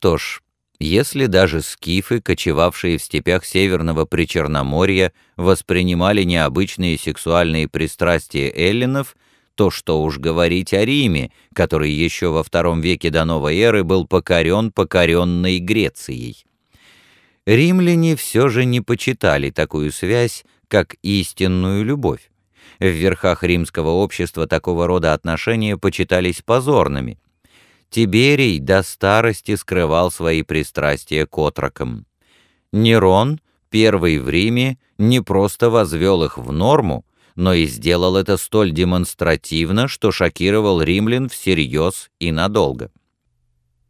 Что ж, если даже скифы, кочевавшие в степях Северного Причерноморья, воспринимали необычные сексуальные пристрастия эллинов, то что уж говорить о Риме, который еще во втором веке до новой эры был покорен покоренной Грецией. Римляне все же не почитали такую связь, как истинную любовь. В верхах римского общества такого рода отношения почитались позорными. Тиберий до старости скрывал свои пристрастия к отрокам. Нерон, первый в Риме, не просто возвел их в норму, но и сделал это столь демонстративно, что шокировал римлян всерьез и надолго.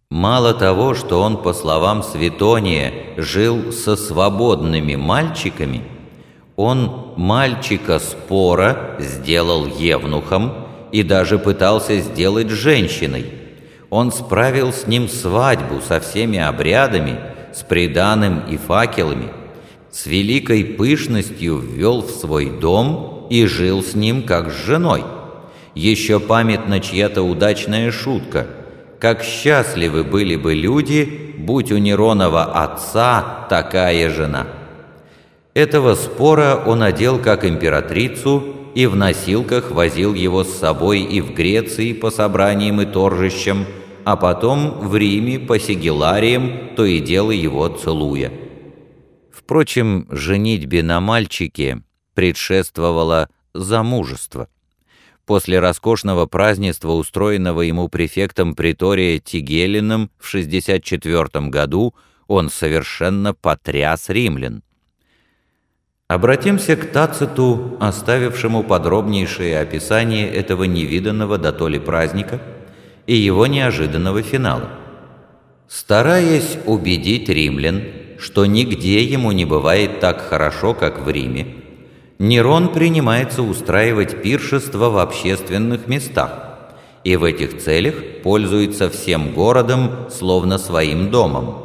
Мало того, что он, по словам Светония, жил со свободными мальчиками, он мальчика спора сделал евнухом и даже пытался сделать женщиной – он справил с ним свадьбу со всеми обрядами, с приданым и факелами, с великой пышностью ввел в свой дом и жил с ним как с женой. Еще памятна чья-то удачная шутка. Как счастливы были бы люди, будь у Неронова отца такая жена. Этого спора он одел как императрицу и в носилках возил его с собой и в Греции по собраниям и торжищам, а потом в Риме по сигилариям, то и дело его целуя. Впрочем, женитьбе на мальчике предшествовало замужество. После роскошного празднества, устроенного ему префектом притория Тигелином в 64 году, он совершенно потряс римлян. Обратимся к Тациту, оставившему подробнейшее описание этого невиданного до то ли праздника – и его неожиданного финала. Стараясь убедить римлян, что нигде ему не бывает так хорошо, как в Риме, Нерон принимается устраивать пиршество в общественных местах и в этих целях пользуется всем городом, словно своим домом.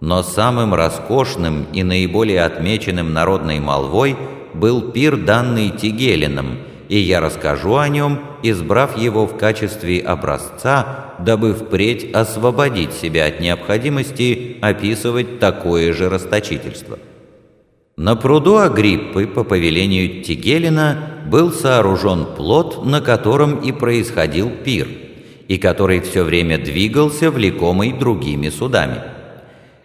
Но самым роскошным и наиболее отмеченным народной молвой был пир, данный Тигелином – и я расскажу о нем, избрав его в качестве образца, дабы впредь освободить себя от необходимости описывать такое же расточительство. На пруду Агриппы по повелению Тигелина был сооружен плот, на котором и происходил пир, и который все время двигался, влекомый другими судами.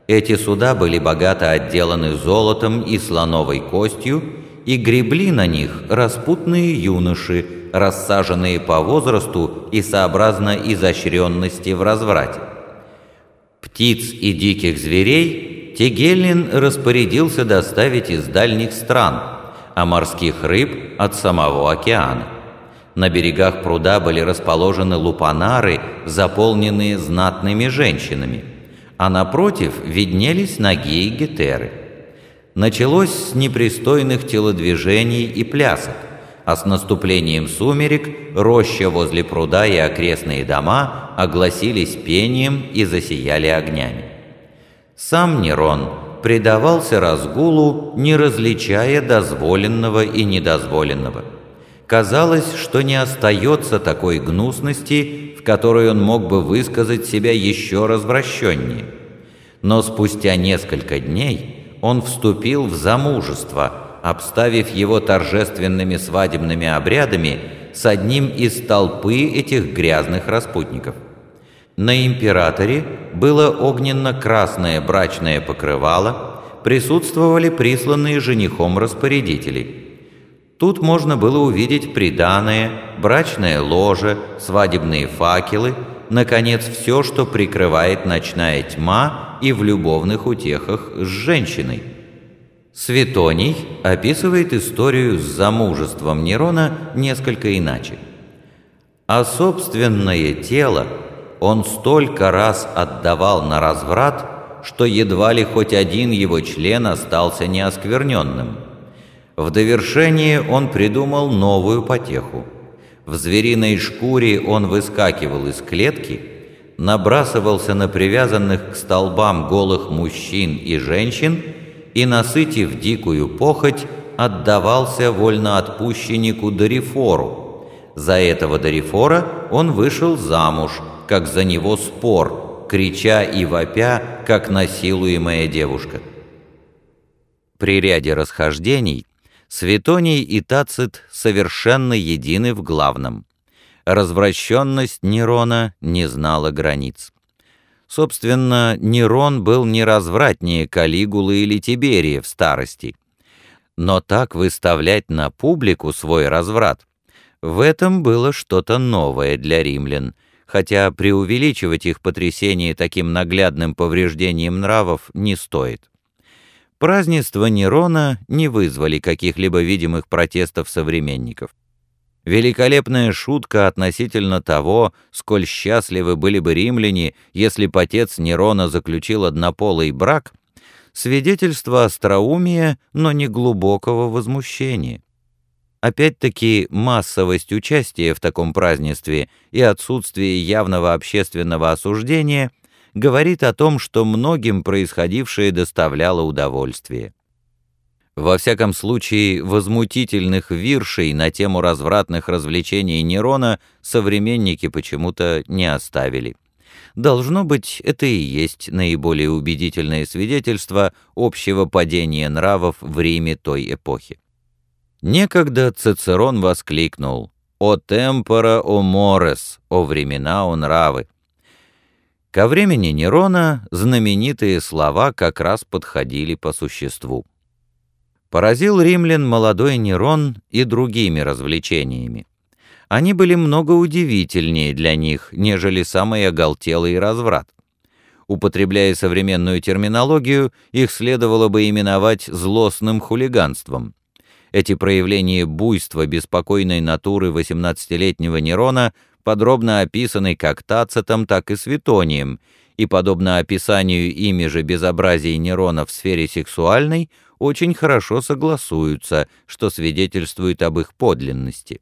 Эти суда были богато отделаны золотом и слоновой костью, и гребли на них распутные юноши, рассаженные по возрасту и сообразно изощренности в разврате. Птиц и диких зверей Тегелин распорядился доставить из дальних стран, а морских рыб от самого океана. На берегах пруда были расположены лупанары, заполненные знатными женщинами, а напротив виднелись ноги и гетеры – Началось с непристойных телодвижений и плясок, а с наступлением сумерек роща возле пруда и окрестные дома огласились пением и засияли огнями. Сам Нерон предавался разгулу, не различая дозволенного и недозволенного. Казалось, что не остается такой гнусности, в которой он мог бы высказать себя еще развращеннее. Но спустя несколько дней он вступил в замужество, обставив его торжественными свадебными обрядами с одним из толпы этих грязных распутников. На императоре было огненно-красное брачное покрывало, присутствовали присланные женихом распорядители. Тут можно было увидеть приданое, брачное ложе, свадебные факелы, наконец, все, что прикрывает ночная тьма и в любовных утехах с женщиной. Светоний описывает историю с замужеством Нерона несколько иначе. А собственное тело он столько раз отдавал на разврат, что едва ли хоть один его член остался неоскверненным. В довершение он придумал новую потеху. В звериной шкуре он выскакивал из клетки – набрасывался на привязанных к столбам голых мужчин и женщин и, насытив дикую похоть, отдавался вольноотпущеннику Дорифору. За этого Дорифора он вышел замуж, как за него спор, крича и вопя, как насилуемая девушка. При ряде расхождений Светоний и Тацит совершенно едины в главном. Развращенность Нерона не знала границ. Собственно, Нерон был не развратнее Калигулы или Тиберия в старости. Но так выставлять на публику свой разврат, в этом было что-то новое для римлян, хотя преувеличивать их потрясение таким наглядным повреждением нравов не стоит. Празднества Нерона не вызвали каких-либо видимых протестов современников. Великолепная шутка относительно того, сколь счастливы были бы римляне, если бы Нерона заключил однополый брак, свидетельство остроумия, но не глубокого возмущения. Опять-таки массовость участия в таком празднестве и отсутствие явного общественного осуждения говорит о том, что многим происходившее доставляло удовольствие. Во всяком случае, возмутительных виршей на тему развратных развлечений Нерона современники почему-то не оставили. Должно быть, это и есть наиболее убедительное свидетельство общего падения нравов в Риме той эпохи. Некогда Цицерон воскликнул «О темпора, о морес, о времена, о нравы». Ко времени Нерона знаменитые слова как раз подходили по существу. Поразил римлян молодой Нерон и другими развлечениями. Они были много удивительнее для них, нежели самый оголтелый разврат. Употребляя современную терминологию, их следовало бы именовать злостным хулиганством. Эти проявления буйства беспокойной натуры 18-летнего Нерона подробно описаны как Тацитом, так и Светонием, и, подобно описанию ими же безобразий Нерона в сфере сексуальной, очень хорошо согласуются, что свидетельствует об их подлинности.